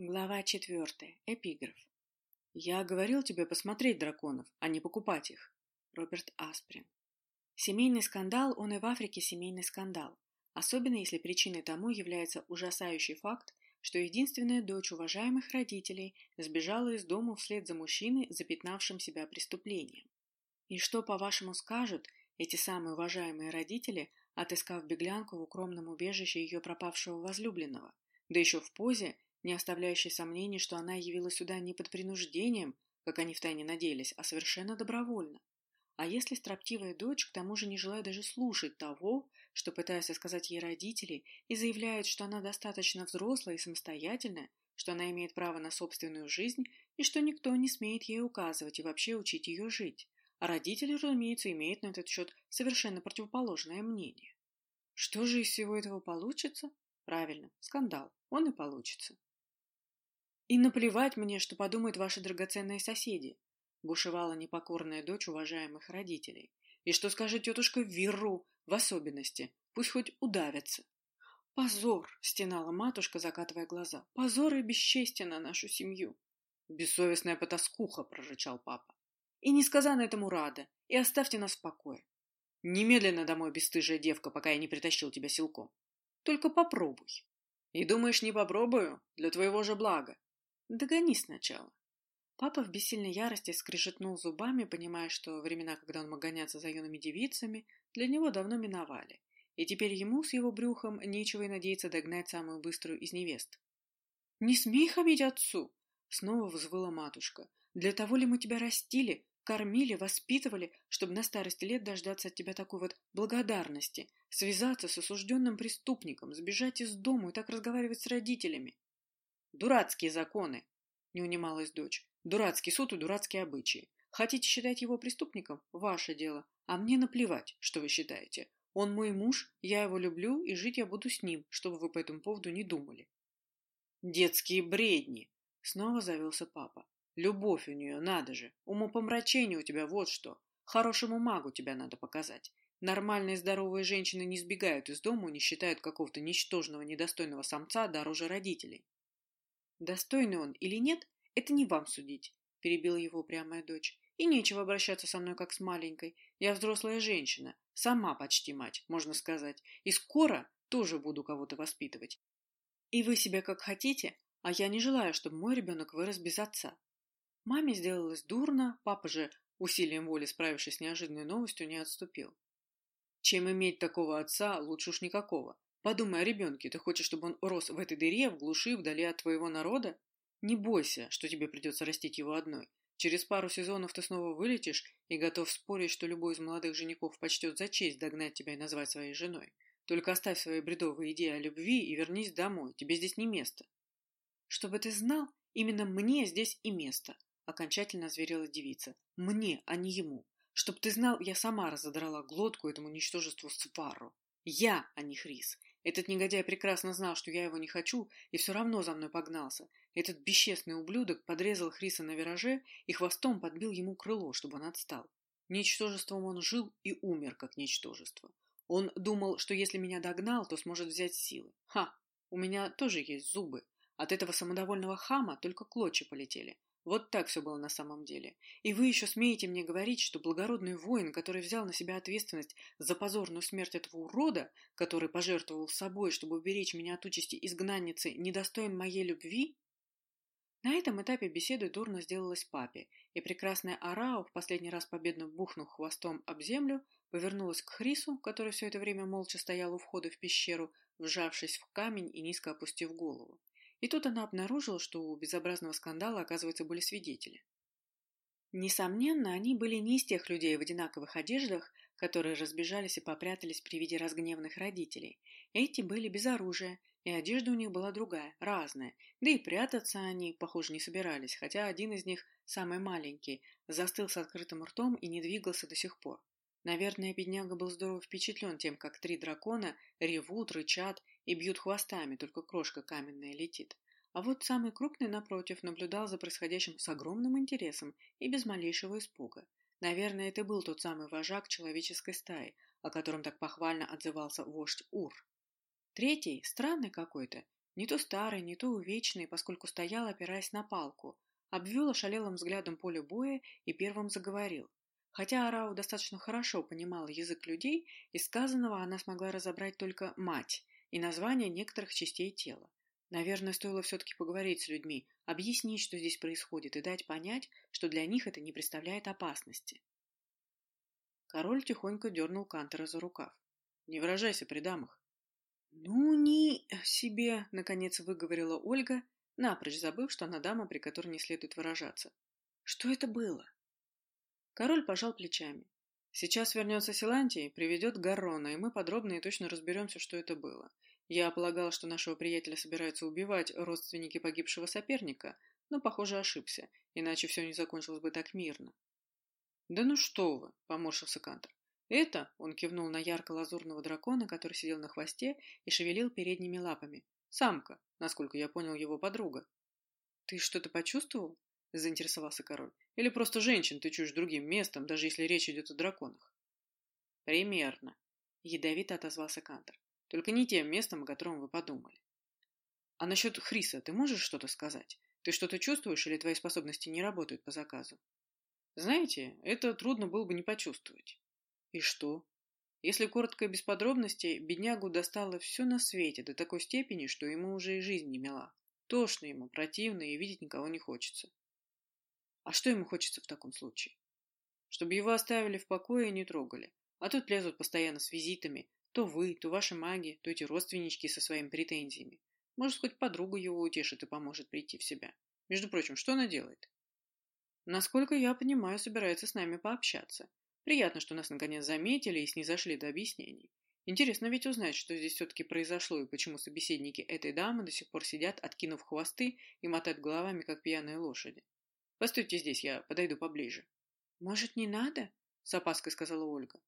Глава четвертая. Эпиграф. «Я говорил тебе посмотреть драконов, а не покупать их». Роберт Асприн. Семейный скандал, он и в Африке семейный скандал. Особенно если причиной тому является ужасающий факт, что единственная дочь уважаемых родителей сбежала из дома вслед за мужчиной, запятнавшим себя преступлением. И что, по-вашему, скажут эти самые уважаемые родители, отыскав беглянку в укромном убежище ее пропавшего возлюбленного, да еще в позе, не оставляющей сомнений, что она явилась сюда не под принуждением, как они втайне надеялись, а совершенно добровольно. А если строптивая дочь к тому же не желает даже слушать того, что пытаются сказать ей родители, и заявляет, что она достаточно взрослая и самостоятельная, что она имеет право на собственную жизнь и что никто не смеет ей указывать и вообще учить ее жить. А родители, разумеется, имеют на этот счет совершенно противоположное мнение. Что же из всего этого получится? Правильно, скандал. Он и получится. «И наплевать мне, что подумают ваши драгоценные соседи», — бушевала непокорная дочь уважаемых родителей. «И что скажет тетушка Вирру в особенности? Пусть хоть удавятся». «Позор!» — стенала матушка, закатывая глаза. «Позор и бесчестие на нашу семью!» «Бессовестная потаскуха!» — прорычал папа. «И несказанно этому рада! И оставьте нас в покое!» «Немедленно домой, бесстыжая девка, пока я не притащил тебя силком!» «Только попробуй!» «И думаешь, не попробую? Для твоего же блага!» Догони сначала. Папа в бессильной ярости скрежетнул зубами, понимая, что времена, когда он мог гоняться за юными девицами, для него давно миновали, и теперь ему с его брюхом нечего и надеяться догнать самую быструю из невест. «Не смей хамить отцу!» — снова взвыла матушка. «Для того ли мы тебя растили, кормили, воспитывали, чтобы на старости лет дождаться от тебя такой вот благодарности, связаться с осужденным преступником, сбежать из дома и так разговаривать с родителями?» Дурацкие законы, не унималась дочь. Дурацкий суд и дурацкие обычаи. Хотите считать его преступником? Ваше дело. А мне наплевать, что вы считаете. Он мой муж, я его люблю, и жить я буду с ним, чтобы вы по этому поводу не думали. Детские бредни! Снова завелся папа. Любовь у нее, надо же. Умопомрачение у тебя вот что. Хорошему магу тебя надо показать. Нормальные здоровые женщины не сбегают из дома и не считают какого-то ничтожного недостойного самца дороже родителей. Достойный он или нет, это не вам судить, перебила его упрямая дочь. И нечего обращаться со мной как с маленькой. Я взрослая женщина, сама почти мать, можно сказать, и скоро тоже буду кого-то воспитывать. И вы себя как хотите, а я не желаю, чтобы мой ребенок вырос без отца. Маме сделалось дурно, папа же, усилием воли справившись с неожиданной новостью, не отступил. Чем иметь такого отца, лучше уж никакого. Подумай о ребенке. Ты хочешь, чтобы он рос в этой дыре, в глуши, вдали от твоего народа? Не бойся, что тебе придется растить его одной. Через пару сезонов ты снова вылетишь и готов спорить, что любой из молодых женихов почтет за честь догнать тебя и назвать своей женой. Только оставь свои бредовые идеи о любви и вернись домой. Тебе здесь не место. Чтобы ты знал, именно мне здесь и место, окончательно озверела девица. Мне, а не ему. Чтоб ты знал, я сама разодрала глотку этому ничтожеству Свару. Я, а не Хрис. Этот негодяй прекрасно знал, что я его не хочу, и все равно за мной погнался. Этот бесчестный ублюдок подрезал Хриса на вираже и хвостом подбил ему крыло, чтобы он отстал. Ничтожеством он жил и умер, как ничтожество. Он думал, что если меня догнал, то сможет взять силы. Ха! У меня тоже есть зубы. От этого самодовольного хама только клочья полетели. Вот так все было на самом деле. И вы еще смеете мне говорить, что благородный воин, который взял на себя ответственность за позорную смерть этого урода, который пожертвовал собой, чтобы уберечь меня от участи изгнанницы, недостоин моей любви? На этом этапе беседы дурно сделалась папе, и прекрасная Арао, в последний раз победно бухнув хвостом об землю, повернулась к Хрису, который все это время молча стоял у входа в пещеру, вжавшись в камень и низко опустив голову. И тут она обнаружила, что у безобразного скандала, оказывается, были свидетели. Несомненно, они были не из тех людей в одинаковых одеждах, которые разбежались и попрятались при виде разгневанных родителей. Эти были без оружия, и одежда у них была другая, разная, да и прятаться они, похоже, не собирались, хотя один из них, самый маленький, застыл с открытым ртом и не двигался до сих пор. Наверное, бедняга был здорово впечатлен тем, как три дракона ревут, рычат и бьют хвостами, только крошка каменная летит. А вот самый крупный, напротив, наблюдал за происходящим с огромным интересом и без малейшего испуга. Наверное, это был тот самый вожак человеческой стаи, о котором так похвально отзывался вождь Ур. Третий, странный какой-то, не то старый, не то увечный, поскольку стоял, опираясь на палку, обвел ошалелым взглядом поле боя и первым заговорил. Хотя Арау достаточно хорошо понимала язык людей, из сказанного она смогла разобрать только «мать» и название некоторых частей тела. Наверное, стоило все-таки поговорить с людьми, объяснить, что здесь происходит, и дать понять, что для них это не представляет опасности. Король тихонько дернул Кантера за рукав. «Не выражайся при дамах». «Ну, не себе», — наконец выговорила Ольга, напрочь забыв, что она дама, при которой не следует выражаться. «Что это было?» Король пожал плечами. «Сейчас вернется Силантий, приведет Гаррона, и мы подробно и точно разберемся, что это было. Я полагал, что нашего приятеля собираются убивать родственники погибшего соперника, но, похоже, ошибся, иначе все не закончилось бы так мирно. «Да ну что вы!» — поморщился Кантор. «Это...» — он кивнул на ярко-лазурного дракона, который сидел на хвосте и шевелил передними лапами. «Самка, насколько я понял, его подруга». «Ты что-то почувствовал?» — заинтересовался король. «Или просто женщин ты чуешь другим местом, даже если речь идет о драконах?» «Примерно», — ядовито отозвался Кантор. Только не тем местом, о котором вы подумали. А насчет Хриса ты можешь что-то сказать? Ты что-то чувствуешь или твои способности не работают по заказу? Знаете, это трудно было бы не почувствовать. И что? Если коротко и без подробностей, беднягу достало все на свете до такой степени, что ему уже и жизнь не мила. Тошно ему, противно, и видеть никого не хочется. А что ему хочется в таком случае? Чтобы его оставили в покое и не трогали. А тут лезут постоянно с визитами, то вы, то ваши маги, то эти родственнички со своими претензиями. Может, хоть подруга его утешит и поможет прийти в себя. Между прочим, что она делает? Насколько я понимаю, собирается с нами пообщаться. Приятно, что нас наконец заметили и снизошли до объяснений. Интересно ведь узнать, что здесь все-таки произошло и почему собеседники этой дамы до сих пор сидят, откинув хвосты и мотают головами, как пьяные лошади. Постойте здесь, я подойду поближе. Может, не надо? С опаской сказала Ольга.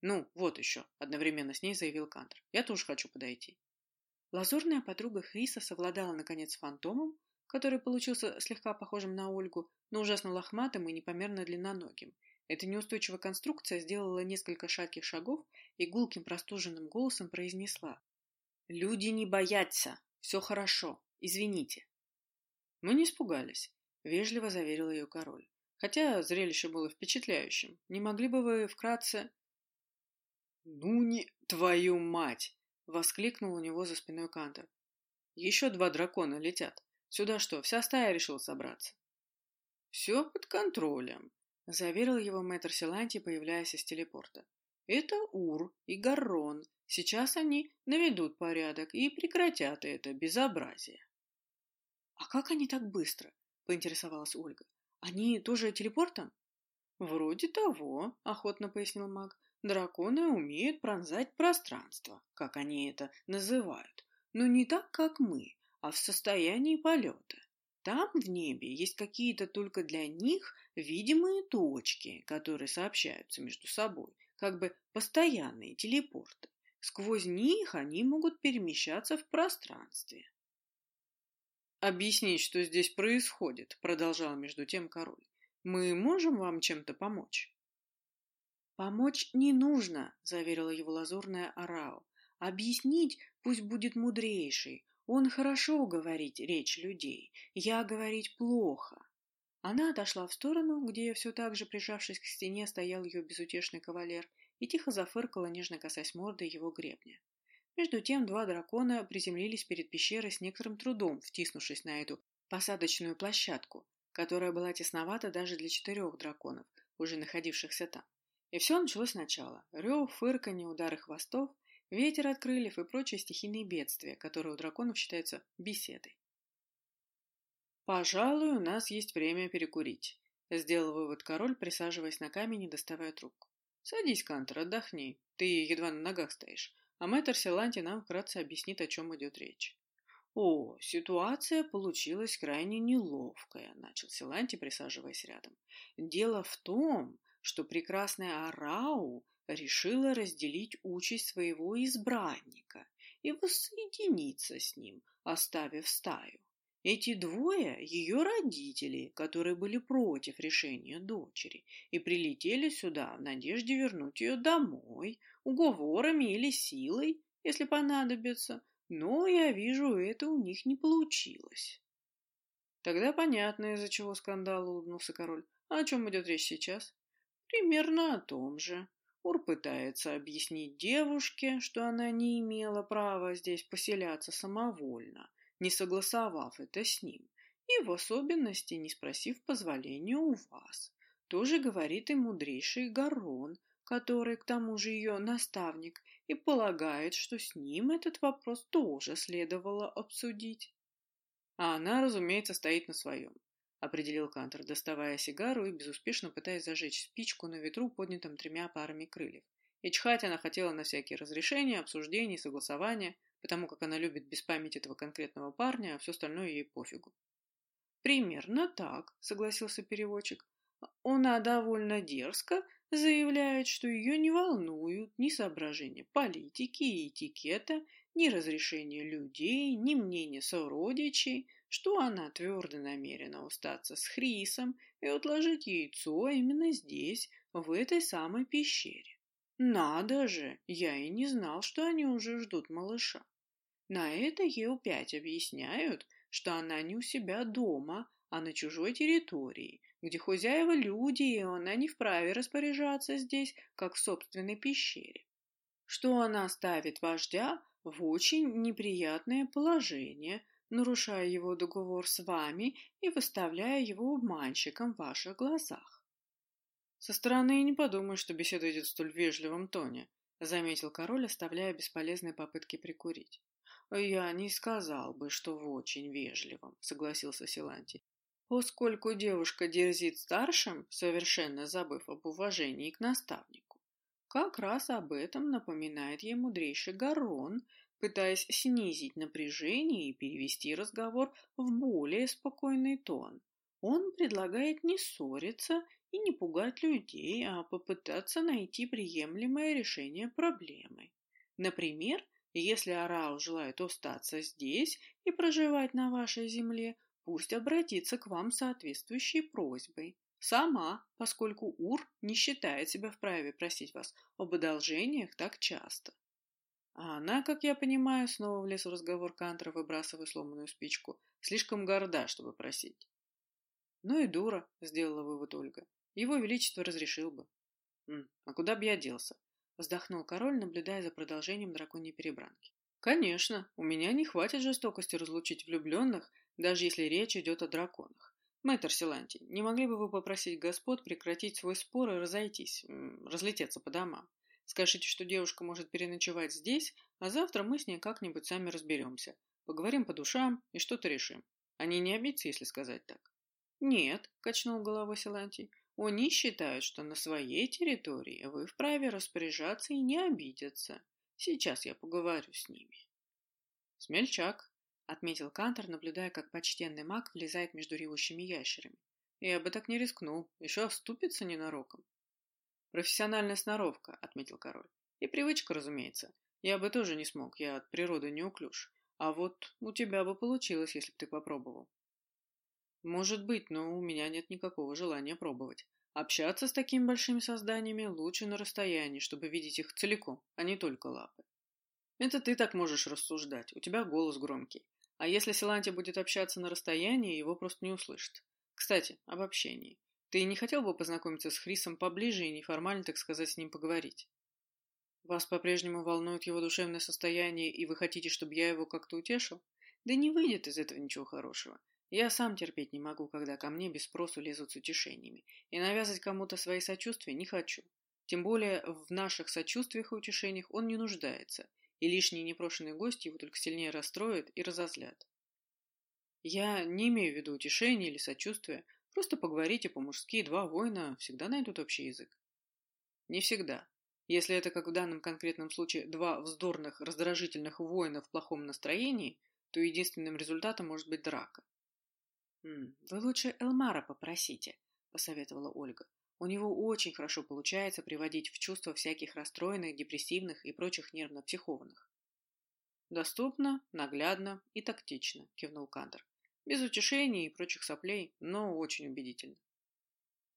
«Ну, вот еще», — одновременно с ней заявил Кантер. «Я тоже хочу подойти». Лазурная подруга Хриса совладала, наконец, с фантомом, который получился слегка похожим на Ольгу, но ужасно лохматым и непомерно длинноногим. Эта неустойчивая конструкция сделала несколько шатких шагов и гулким простуженным голосом произнесла. «Люди не боятся. Все хорошо. Извините». Мы не испугались, — вежливо заверил ее король. Хотя зрелище было впечатляющим. Не могли бы вы вкратце... «Ну не твою мать!» — воскликнул у него за спиной Кантер. «Еще два дракона летят. Сюда что, вся стая решила собраться?» «Все под контролем», — заверил его мэтр Силанти, появляясь из телепорта. «Это Ур и Гаррон. Сейчас они наведут порядок и прекратят это безобразие». «А как они так быстро?» — поинтересовалась Ольга. «Они тоже телепортом?» «Вроде того», — охотно пояснил маг. Драконы умеют пронзать пространство, как они это называют, но не так, как мы, а в состоянии полета. Там в небе есть какие-то только для них видимые точки, которые сообщаются между собой, как бы постоянные телепорты. Сквозь них они могут перемещаться в пространстве. «Объяснить, что здесь происходит», — продолжал между тем король. «Мы можем вам чем-то помочь?» «Помочь не нужно», — заверила его лазурная Арао. «Объяснить пусть будет мудрейший. Он хорошо говорить речь людей, я говорить плохо». Она отошла в сторону, где, все так же прижавшись к стене, стоял ее безутешный кавалер, и тихо зафыркала, нежно касаясь морды его гребня. Между тем два дракона приземлились перед пещерой с некоторым трудом, втиснувшись на эту посадочную площадку, которая была тесновата даже для четырех драконов, уже находившихся там. И все началось сначала. Рев, фырканье, удары хвостов, ветер от крыльев и прочие стихийные бедствия, которые у драконов считаются беседой. «Пожалуй, у нас есть время перекурить», — сделал вывод король, присаживаясь на камень и доставая трубку. «Садись, Кантер, отдохни. Ты едва на ногах стоишь, а мэтр Селанти нам вкратце объяснит, о чем идет речь». «О, ситуация получилась крайне неловкая», — начал Силанти, присаживаясь рядом. «Дело в том, что прекрасная Арау решила разделить участь своего избранника и воссоединиться с ним, оставив стаю. Эти двое – ее родители, которые были против решения дочери и прилетели сюда в надежде вернуть ее домой, уговорами или силой, если понадобится, Но, я вижу, это у них не получилось. Тогда понятно, из-за чего скандал, улыбнулся король. А о чем идет речь сейчас? Примерно о том же. Ур пытается объяснить девушке, что она не имела права здесь поселяться самовольно, не согласовав это с ним, и в особенности не спросив позволения у вас. Тоже говорит и мудрейший Гарон, который к тому же ее наставник, и полагает, что с ним этот вопрос тоже следовало обсудить. А она, разумеется, стоит на своем, определил Кантер, доставая сигару и безуспешно пытаясь зажечь спичку на ветру, поднятом тремя парами крыльев. И чхать она хотела на всякие разрешения, обсуждения, согласования, потому как она любит без памяти этого конкретного парня, а все остальное ей пофигу. «Примерно так», — согласился переводчик. «Она довольно дерзко заявляет, что ее не волнуют ни соображения политики и этикета, ни разрешения людей, ни мнения сородичей, что она твердо намерена устаться с Хрисом и отложить яйцо именно здесь, в этой самой пещере. Надо же, я и не знал, что они уже ждут малыша. На это ей опять объясняют, что она не у себя дома, а на чужой территории, где хозяева люди, и она не вправе распоряжаться здесь, как в собственной пещере. Что она ставит вождя в очень неприятное положение, нарушая его договор с вами и выставляя его обманщиком в ваших глазах. Со стороны и не подумай, что беседа идет в столь вежливом тоне, заметил король, оставляя бесполезные попытки прикурить. Я не сказал бы, что в очень вежливом, согласился Силантий. Поскольку девушка дерзит старшим, совершенно забыв об уважении к наставнику. Как раз об этом напоминает ей мудрейший Гарон, пытаясь снизить напряжение и перевести разговор в более спокойный тон. Он предлагает не ссориться и не пугать людей, а попытаться найти приемлемое решение проблемы. Например, если Арау желает остаться здесь и проживать на вашей земле, пусть обратится к вам с соответствующей просьбой. Сама, поскольку Ур не считает себя вправе просить вас об одолжениях так часто. А она, как я понимаю, снова влез в разговор Кантра, выбрасывая сломанную спичку, слишком горда, чтобы просить. Ну и дура, сделала вывод Ольга. Его Величество разрешил бы. М, а куда бы я делся? Вздохнул король, наблюдая за продолжением драконьей перебранки. Конечно, у меня не хватит жестокости разлучить влюбленных, даже если речь идет о драконах. Мэтр Силанти, не могли бы вы попросить господ прекратить свой спор и разойтись, разлететься по домам? Скажите, что девушка может переночевать здесь, а завтра мы с ней как-нибудь сами разберемся. Поговорим по душам и что-то решим. Они не обидятся, если сказать так. Нет, качнул головой Силантий. Они считают, что на своей территории вы вправе распоряжаться и не обидеться. Сейчас я поговорю с ними. Смельчак, отметил Кантор, наблюдая, как почтенный маг влезает между ревущими ящерами. Я бы так не рискнул, еще оступится ненароком. Профессиональная сноровка, отметил король. И привычка, разумеется. Я бы тоже не смог, я от природы неуклюж. А вот у тебя бы получилось, если бы ты попробовал. Может быть, но у меня нет никакого желания пробовать. Общаться с такими большими созданиями лучше на расстоянии, чтобы видеть их целиком, а не только лапы. Это ты так можешь рассуждать, у тебя голос громкий. А если Силанти будет общаться на расстоянии, его просто не услышит. Кстати, об общении. Ты не хотел бы познакомиться с Хрисом поближе и неформально, так сказать, с ним поговорить? Вас по-прежнему волнует его душевное состояние, и вы хотите, чтобы я его как-то утешил? Да не выйдет из этого ничего хорошего. Я сам терпеть не могу, когда ко мне без спросу лезут с утешениями, и навязать кому-то свои сочувствия не хочу. Тем более в наших сочувствиях и утешениях он не нуждается, и лишние непрошенные гости его только сильнее расстроят и разозлят. Я не имею в виду утешения или сочувствия, просто поговорите по-мужски, два воина всегда найдут общий язык. Не всегда. Если это, как в данном конкретном случае, два вздорных, раздражительных воина в плохом настроении, то единственным результатом может быть драка. «Вы лучше Элмара попросите», — посоветовала Ольга. У него очень хорошо получается приводить в чувство всяких расстроенных, депрессивных и прочих нервно-психованных. «Доступно, наглядно и тактично», – кивнул Кантер. «Без утешений и прочих соплей, но очень убедительно».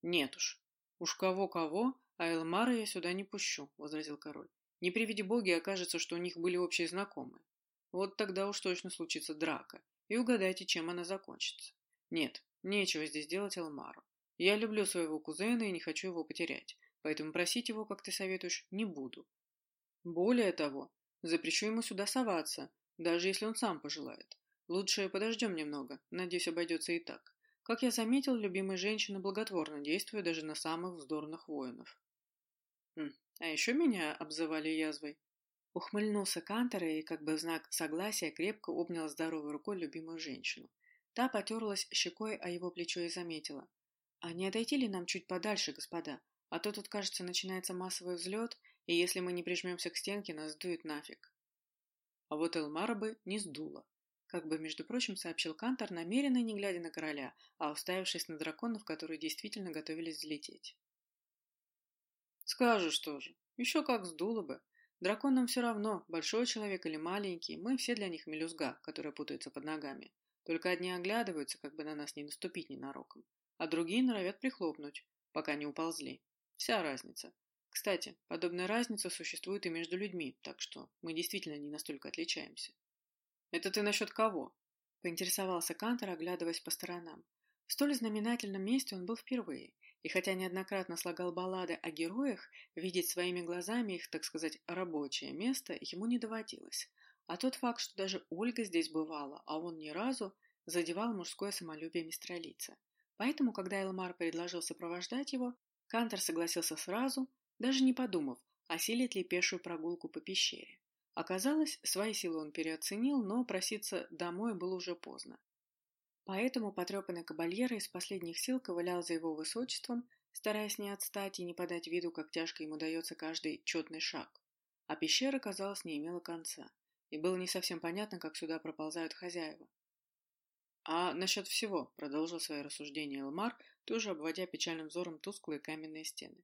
«Нет уж. Уж кого-кого, а Элмара я сюда не пущу», – возразил король. «Не приведи боги, окажется, что у них были общие знакомые». Вот тогда уж точно случится драка. И угадайте, чем она закончится. Нет, нечего здесь делать Элмару. Я люблю своего кузена и не хочу его потерять, поэтому просить его, как ты советуешь, не буду. Более того, запрещу ему сюда соваться, даже если он сам пожелает. Лучше подождем немного, надеюсь, обойдется и так. Как я заметил, любимая женщина благотворно действует даже на самых вздорных воинов. Хм, а еще меня обзывали язвой. Ухмыльнулся Кантер и, как бы в знак согласия, крепко обнял здоровой рукой любимую женщину. Та потерлась щекой о его плечо и заметила. «А не отойти ли нам чуть подальше, господа? А то тут, кажется, начинается массовый взлет, и если мы не прижмемся к стенке, нас сдует нафиг». А вот Элмара бы не сдуло. Как бы, между прочим, сообщил Кантор, намеренно не глядя на короля, а уставившись на драконов, которые действительно готовились взлететь. «Скажешь тоже. Еще как сдуло бы. Драконам все равно, большой человек или маленький, мы все для них мелюзга, которая путается под ногами. Только одни оглядываются, как бы на нас не наступить ненароком, а другие норовят прихлопнуть, пока не уползли. Вся разница. Кстати, подобная разница существует и между людьми, так что мы действительно не настолько отличаемся. «Это ты насчет кого?» – поинтересовался Кантор, оглядываясь по сторонам. В столь знаменательном месте он был впервые, и хотя неоднократно слагал баллады о героях, видеть своими глазами их, так сказать, рабочее место ему не доводилось. А тот факт, что даже Ольга здесь бывала, а он ни разу, задевал мужское самолюбие мистралица. Поэтому, когда Элмар предложил сопровождать его, Кантор согласился сразу, даже не подумав, осилит ли пешую прогулку по пещере. Оказалось, свои силы он переоценил, но проситься домой было уже поздно. Поэтому потрепанный кабальера из последних сил ковылял за его высочеством, стараясь не отстать и не подать виду, как тяжко ему дается каждый четный шаг. А пещера, казалось, не имела конца, и было не совсем понятно, как сюда проползают хозяева. «А насчет всего», — продолжил свои рассуждения Элмар, тоже обводя печальным взором тусклые каменные стены.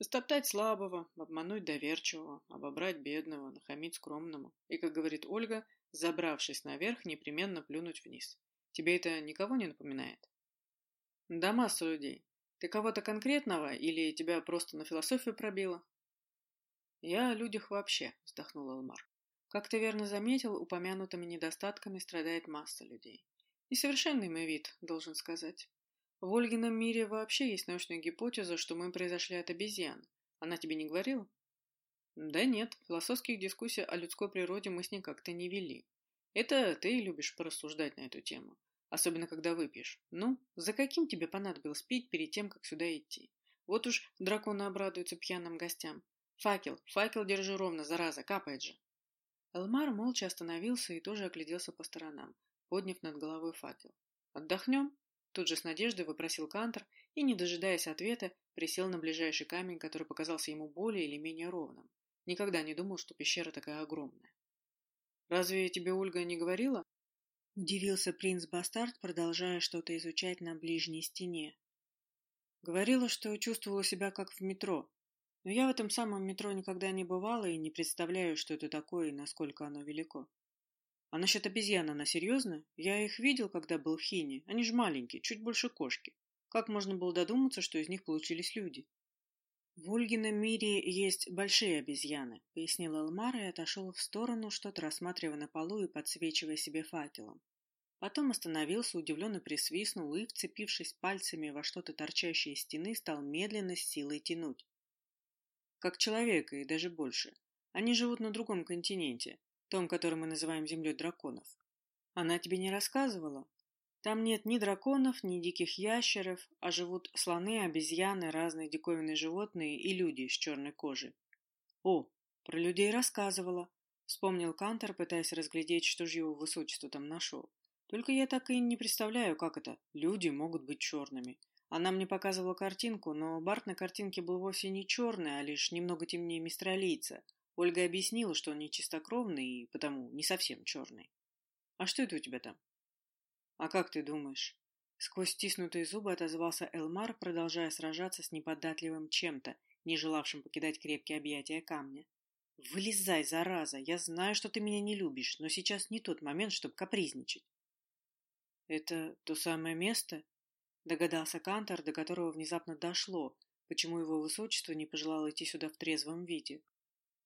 «Стоптать слабого, обмануть доверчивого, обобрать бедного, нахамить скромному, и, как говорит Ольга, забравшись наверх, непременно плюнуть вниз. Тебе это никого не напоминает? Да масса людей. Ты кого-то конкретного или тебя просто на философию пробило? Я о людях вообще, вздохнул Элмар. Как ты верно заметил, упомянутыми недостатками страдает масса людей. Несовершенный мой вид, должен сказать. В Ольгином мире вообще есть научная гипотеза, что мы произошли от обезьян. Она тебе не говорила? Да нет, философских дискуссий о людской природе мы с ней как-то не вели. Это ты любишь порассуждать на эту тему. Особенно, когда выпьешь. Ну, за каким тебе понадобилось пить перед тем, как сюда идти? Вот уж драконы обрадуются пьяным гостям. Факел, факел держи ровно, зараза, капает же. Элмар молча остановился и тоже огляделся по сторонам, подняв над головой факел. «Отдохнем?» Тут же с надеждой выпросил Кантор и, не дожидаясь ответа, присел на ближайший камень, который показался ему более или менее ровным. Никогда не думал, что пещера такая огромная. «Разве тебе Ольга не говорила?» Удивился принц-бастард, продолжая что-то изучать на ближней стене. Говорила, что чувствовала себя как в метро. Но я в этом самом метро никогда не бывала и не представляю, что это такое и насколько оно велико. А насчет обезьян она серьезно? Я их видел, когда был в Хине. Они же маленькие, чуть больше кошки. Как можно было додуматься, что из них получились люди? В Ольгином мире есть большие обезьяны, пояснил Элмар и отошел в сторону, что-то рассматривая на полу и подсвечивая себе факелом. Потом остановился, удивленно присвистнул и, вцепившись пальцами во что-то торчащее из стены, стал медленно с силой тянуть. Как человека и даже больше. Они живут на другом континенте, том, который мы называем землей драконов. Она тебе не рассказывала? Там нет ни драконов, ни диких ящеров, а живут слоны, обезьяны, разные диковинные животные и люди с черной кожей. О, про людей рассказывала, вспомнил Кантор, пытаясь разглядеть, что же его высочество там нашел. Только я так и не представляю, как это. Люди могут быть черными. Она мне показывала картинку, но Барт на картинке был вовсе не черный, а лишь немного темнее мистралийца. Ольга объяснила, что он не чистокровный и потому не совсем черный. А что это у тебя там? А как ты думаешь? Сквозь стиснутые зубы отозвался Элмар, продолжая сражаться с неподатливым чем-то, не желавшим покидать крепкие объятия камня. «Вылезай, зараза! Я знаю, что ты меня не любишь, но сейчас не тот момент, чтобы капризничать. «Это то самое место?» — догадался Кантор, до которого внезапно дошло, почему его высочество не пожелало идти сюда в трезвом виде.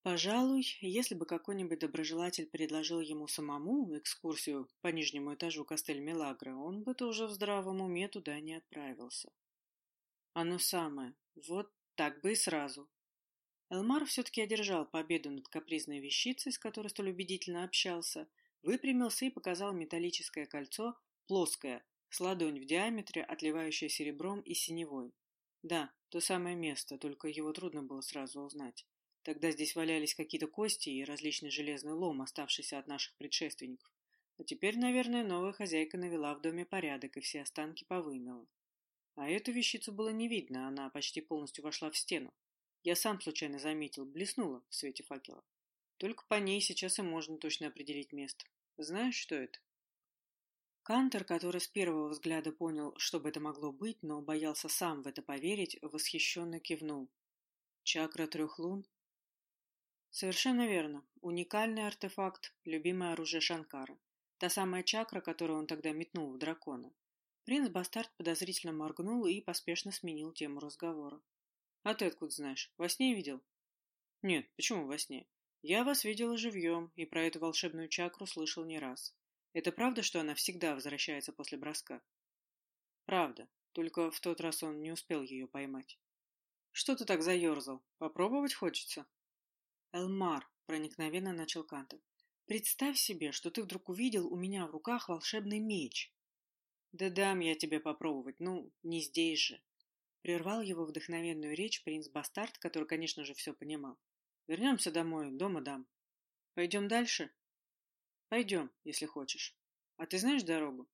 Пожалуй, если бы какой-нибудь доброжелатель предложил ему самому экскурсию по нижнему этажу Кастель-Мелагро, он бы тоже в здравом уме туда не отправился. Оно самое. Вот так бы и сразу. Элмар все-таки одержал победу над капризной вещицей, с которой столь убедительно общался, выпрямился и показал металлическое кольцо, плоское, с ладонь в диаметре, отливающее серебром и синевой. Да, то самое место, только его трудно было сразу узнать. Тогда здесь валялись какие-то кости и различный железный лом, оставшийся от наших предшественников. А теперь, наверное, новая хозяйка навела в доме порядок и все останки повымела. А эту вещицу было не видно, она почти полностью вошла в стену. Я сам случайно заметил, блеснула в свете факела. Только по ней сейчас и можно точно определить место. Знаешь, что это? Кантер, который с первого взгляда понял, что бы это могло быть, но боялся сам в это поверить, восхищенно кивнул. Чакра трех лун Совершенно верно. Уникальный артефакт, любимое оружие Шанкара. Та самая чакра, которую он тогда метнул в дракона. Принц Бастард подозрительно моргнул и поспешно сменил тему разговора. «А ты откуда знаешь? Во сне видел?» «Нет, почему во сне? Я вас видела живьем, и про эту волшебную чакру слышал не раз. Это правда, что она всегда возвращается после броска?» «Правда, только в тот раз он не успел ее поймать». «Что ты так заерзал? Попробовать хочется?» «Элмар», — проникновенно начал Кантер, — «представь себе, что ты вдруг увидел у меня в руках волшебный меч». «Да дам я тебе попробовать, ну, не здесь же». Прервал его вдохновенную речь принц Бастард, который, конечно же, все понимал. «Вернемся домой, дома дам. Пойдем дальше?» «Пойдем, если хочешь. А ты знаешь дорогу?»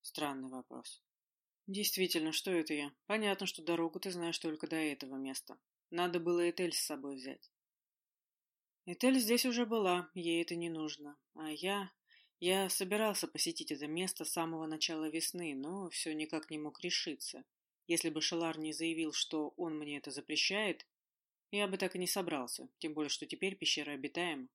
Странный вопрос. «Действительно, что это я? Понятно, что дорогу ты знаешь только до этого места. Надо было Этель с собой взять. Этель здесь уже была, ей это не нужно. А я... Я собирался посетить это место с самого начала весны, но все никак не мог решиться. Если бы Шелар не заявил, что он мне это запрещает, я бы так и не собрался, тем более, что теперь пещера обитаема.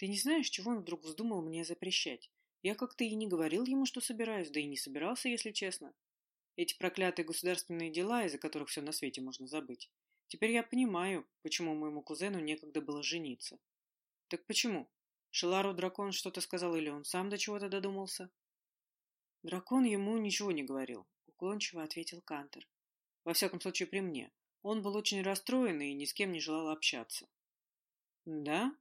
Ты не знаешь, чего он вдруг вздумал мне запрещать? Я как-то и не говорил ему, что собираюсь, да и не собирался, если честно. Эти проклятые государственные дела, из-за которых все на свете можно забыть. Теперь я понимаю, почему моему кузену некогда было жениться. Так почему? Шелару дракон что-то сказал или он сам до чего-то додумался? Дракон ему ничего не говорил, уклончиво ответил Кантер. Во всяком случае, при мне. Он был очень расстроен и ни с кем не желал общаться. Да?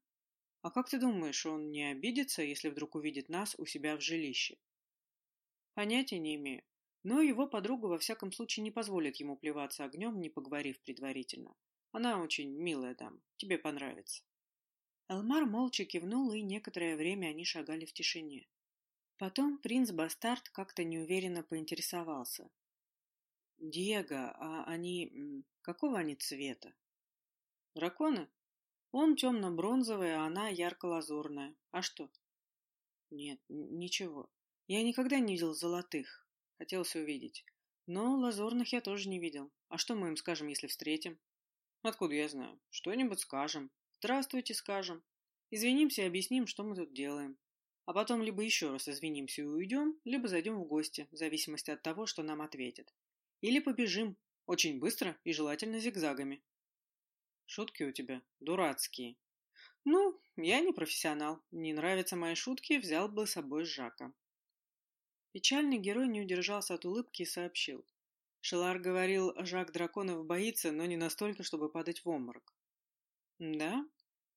А как ты думаешь, он не обидится, если вдруг увидит нас у себя в жилище? Понятия не имею. Но его подруга во всяком случае не позволит ему плеваться огнем, не поговорив предварительно. Она очень милая дама, тебе понравится. Элмар молча кивнул, и некоторое время они шагали в тишине. Потом принц Бастард как-то неуверенно поинтересовался. «Диего, а они... какого они цвета?» «Драконы? Он темно-бронзовый, а она ярко-лазурная. А что?» «Нет, ничего. Я никогда не видел золотых. Хотелось увидеть. Но лазурных я тоже не видел. А что мы им скажем, если встретим? Откуда я знаю? Что-нибудь скажем. Здравствуйте скажем. Извинимся и объясним, что мы тут делаем. А потом либо еще раз извинимся и уйдем, либо зайдем в гости, в зависимости от того, что нам ответят. Или побежим. Очень быстро и желательно зигзагами. Шутки у тебя дурацкие. Ну, я не профессионал. Не нравятся мои шутки, взял бы с собой Жака. Печальный герой не удержался от улыбки и сообщил. Шелар говорил, Жак Драконов боится, но не настолько, чтобы падать в обморок. Да?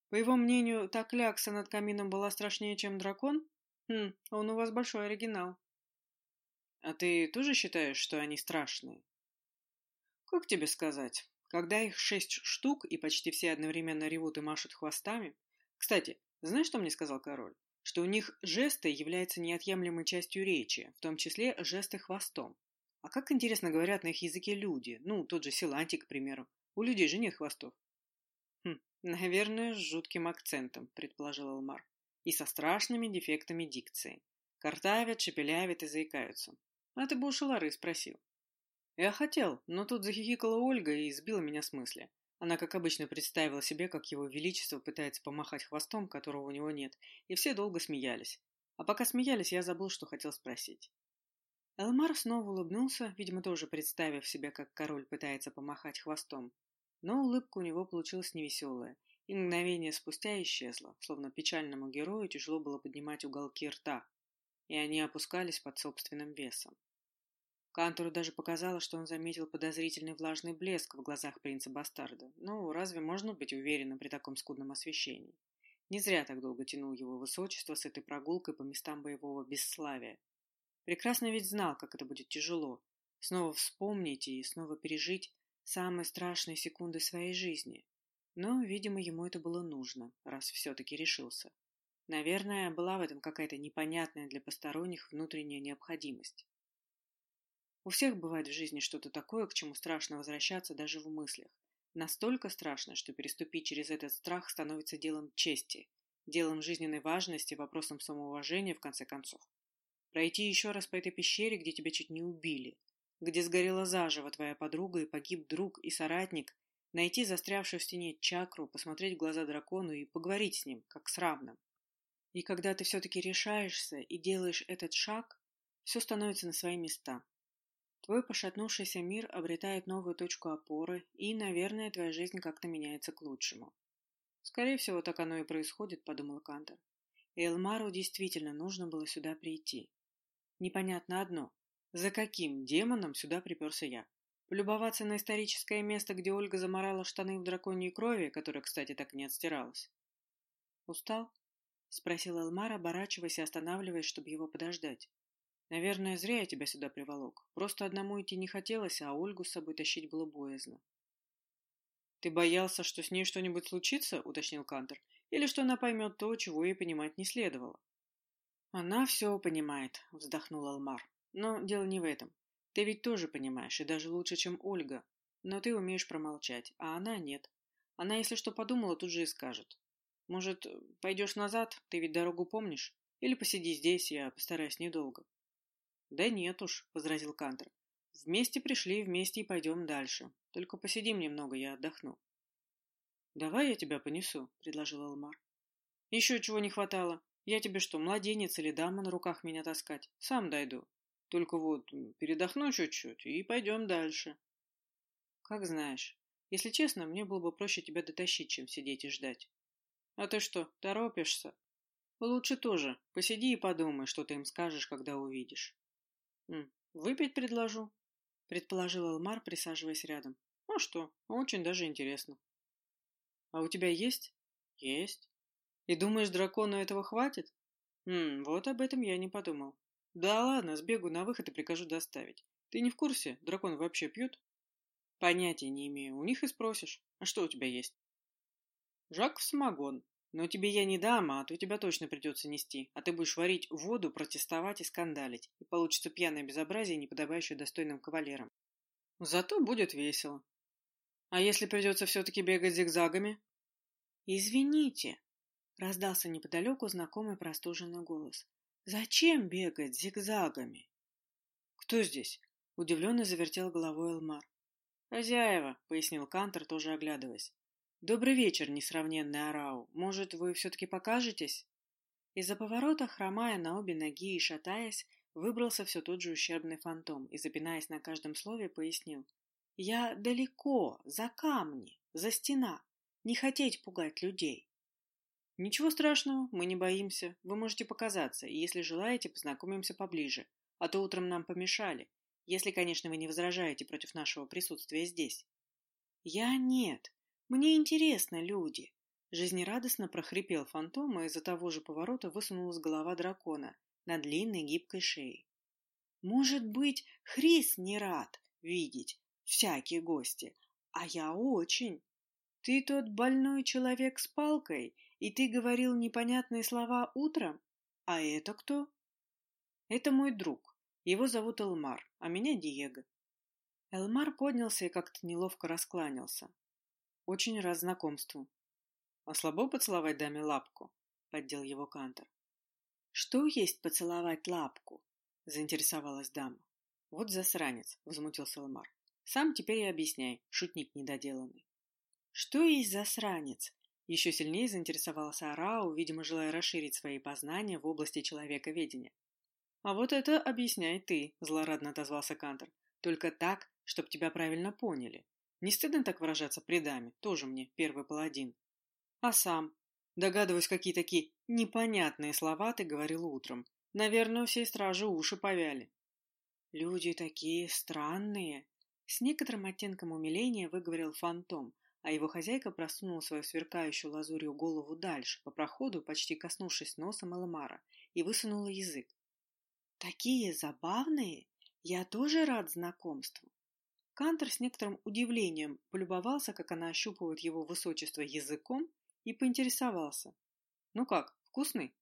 По его мнению, та клякса над камином была страшнее, чем дракон? Хм, он у вас большой оригинал. А ты тоже считаешь, что они страшные? Как тебе сказать? Когда их шесть штук, и почти все одновременно ревут и машут хвостами... Кстати, знаешь, что мне сказал король? что у них жесты являются неотъемлемой частью речи, в том числе жесты хвостом. А как интересно говорят на их языке люди, ну, тот же Силантик, к примеру. У людей же нет хвостов. Хм, наверное, с жутким акцентом, предположил Алмар. И со страшными дефектами дикции. Картавят, шепелявят и заикаются. А ты бы у Шелары спросил. Я хотел, но тут захихикала Ольга и сбила меня с мысли. Она, как обычно, представила себе, как его величество пытается помахать хвостом, которого у него нет, и все долго смеялись. А пока смеялись, я забыл, что хотел спросить. Элмар снова улыбнулся, видимо, тоже представив себе, как король пытается помахать хвостом. Но улыбка у него получилась невеселая, и мгновение спустя исчезла, словно печальному герою тяжело было поднимать уголки рта, и они опускались под собственным весом. Кантору даже показалось, что он заметил подозрительный влажный блеск в глазах принца-бастарда. Ну, разве можно быть уверенным при таком скудном освещении? Не зря так долго тянул его высочество с этой прогулкой по местам боевого бесславия. Прекрасно ведь знал, как это будет тяжело. Снова вспомнить и снова пережить самые страшные секунды своей жизни. Но, видимо, ему это было нужно, раз все-таки решился. Наверное, была в этом какая-то непонятная для посторонних внутренняя необходимость. У всех бывает в жизни что-то такое, к чему страшно возвращаться даже в мыслях. Настолько страшно, что переступить через этот страх становится делом чести, делом жизненной важности, вопросом самоуважения, в конце концов. Пройти еще раз по этой пещере, где тебя чуть не убили, где сгорела заживо твоя подруга и погиб друг и соратник, найти застрявшую в стене чакру, посмотреть в глаза дракону и поговорить с ним, как с равным. И когда ты все-таки решаешься и делаешь этот шаг, все становится на свои места. Твой пошатнувшийся мир обретает новую точку опоры, и, наверное, твоя жизнь как-то меняется к лучшему. Скорее всего, так оно и происходит, подумал Кантер. Элмару действительно нужно было сюда прийти. Непонятно одно. За каким демоном сюда приперся я? Полюбоваться на историческое место, где Ольга заморала штаны в драконьей крови, которая, кстати, так и не отстиралась. «Устал?» — спросил Элмар, оборачиваясь и останавливаясь, чтобы его подождать. Наверное, зря я тебя сюда приволок. Просто одному идти не хотелось, а Ольгу с собой тащить было боязно. «Ты боялся, что с ней что-нибудь случится?» — уточнил Кантер. «Или что она поймет то, чего ей понимать не следовало?» «Она все понимает», — вздохнул Алмар. «Но дело не в этом. Ты ведь тоже понимаешь, и даже лучше, чем Ольга. Но ты умеешь промолчать, а она нет. Она, если что подумала, тут же и скажет. Может, пойдешь назад? Ты ведь дорогу помнишь? Или посиди здесь, я постараюсь недолго». «Да нет уж», — возразил Кантер. «Вместе пришли, вместе и пойдем дальше. Только посидим немного, я отдохну». «Давай я тебя понесу», — предложил Алмар. «Еще чего не хватало. Я тебе что, младенец или дама на руках меня таскать? Сам дойду. Только вот передохну чуть-чуть и пойдем дальше». «Как знаешь. Если честно, мне было бы проще тебя дотащить, чем сидеть и ждать». «А ты что, торопишься?» «Лучше тоже. Посиди и подумай, что ты им скажешь, когда увидишь». «Выпить предложу», — предположил Элмар, присаживаясь рядом. «А что, очень даже интересно». «А у тебя есть?» «Есть». «И думаешь, дракону этого хватит?» «Хм, вот об этом я не подумал». «Да ладно, сбегу на выход и прикажу доставить. Ты не в курсе, дракон вообще пьют?» «Понятия не имею. У них и спросишь. А что у тебя есть?» «Жак самогон. Но тебе я не дам, а то тебя точно придется нести, а ты будешь варить воду, протестовать и скандалить, и получится пьяное безобразие, не подобающее достойным кавалерам. Зато будет весело. А если придется все-таки бегать зигзагами? Извините, раздался неподалеку знакомый простуженный голос. Зачем бегать зигзагами? Кто здесь? Удивленно завертел головой Элмар. «Хозяева», — пояснил Кантор, тоже оглядываясь. «Добрый вечер, несравненный Арау. Может, вы все-таки покажетесь?» Из-за поворота, хромая на обе ноги и шатаясь, выбрался все тот же ущербный фантом и, запинаясь на каждом слове, пояснил. «Я далеко, за камни, за стена. Не хотеть пугать людей». «Ничего страшного, мы не боимся. Вы можете показаться, и, если желаете, познакомимся поближе. А то утром нам помешали. Если, конечно, вы не возражаете против нашего присутствия здесь». «Я нет. «Мне интересно, люди!» Жизнерадостно прохрипел фантом, и из-за того же поворота высунулась голова дракона на длинной гибкой шее. «Может быть, Хрис не рад видеть всякие гости, а я очень. Ты тот больной человек с палкой, и ты говорил непонятные слова утром? А это кто?» «Это мой друг. Его зовут Элмар, а меня Диего». Элмар поднялся и как-то неловко раскланялся. Очень рад знакомству. А слабо поцеловать даме лапку? Поддел его Кантор. Что есть поцеловать лапку? Заинтересовалась дама. Вот засранец, возмутился Элмар. Сам теперь и объясняй, шутник недоделанный. Что есть засранец? Еще сильнее заинтересовался Арау, видимо, желая расширить свои познания в области человековедения. «А вот это объясняй ты», — злорадно отозвался Кантор. «Только так, чтобы тебя правильно поняли. Не стыдно так выражаться при даме? Тоже мне первый паладин. А сам? Догадываюсь, какие такие непонятные слова ты говорил утром. Наверное, у всей стражи уши повяли. Люди такие странные. С некоторым оттенком умиления выговорил фантом, а его хозяйка просунула свою сверкающую лазурью голову дальше, по проходу, почти коснувшись носом Эламара, и высунула язык. «Такие забавные! Я тоже рад знакомству!» Кантор с некоторым удивлением полюбовался, как она ощупывает его высочество языком, и поинтересовался. «Ну как, вкусный?»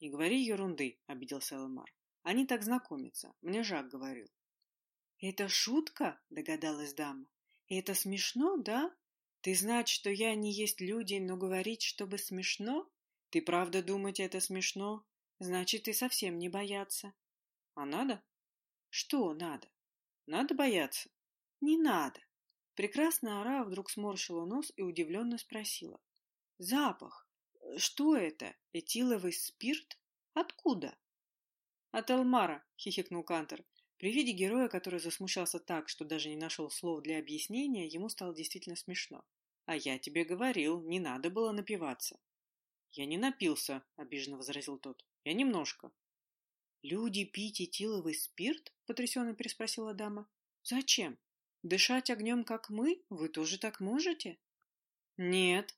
«Не говори ерунды», — обиделся Элмар. «Они так знакомятся. Мне Жак говорил». «Это шутка?» — догадалась дама. «Это смешно, да? Ты знать, что я не есть люди, но говорить, чтобы смешно? Ты правда думать это смешно? Значит, ты совсем не бояться». «А надо?» «Что надо?» «Надо бояться». «Не надо». Прекрасная Ара вдруг сморщила нос и удивленно спросила. «Запах. Что это? Этиловый спирт? Откуда?» «От Элмара», — хихикнул Кантер. При виде героя, который засмущался так, что даже не нашел слов для объяснения, ему стало действительно смешно. «А я тебе говорил, не надо было напиваться». «Я не напился», — обиженно возразил тот. «Я немножко». «Люди пить этиловый спирт?» — потрясенно переспросила дама. «Зачем? Дышать огнем, как мы? Вы тоже так можете?» «Нет»,